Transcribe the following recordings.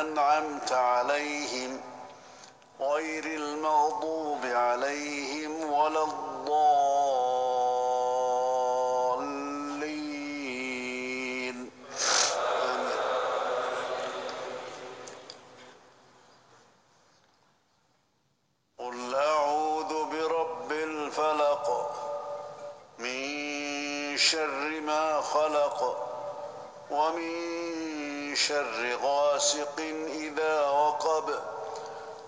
أنعمت عليهم غير المغضوب عليهم ولا الضالين. آمين قل أعوذ برب الفلق من شر ما خلق ومن شر غاسق إذا وقب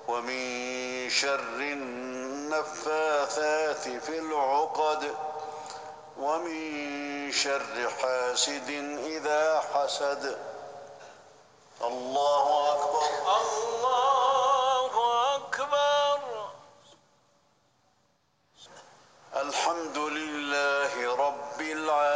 ومن شر النفاثات في العقد ومن شر حاسد إذا حسد الله أكبر الله أكبر. الحمد لله رب العالمين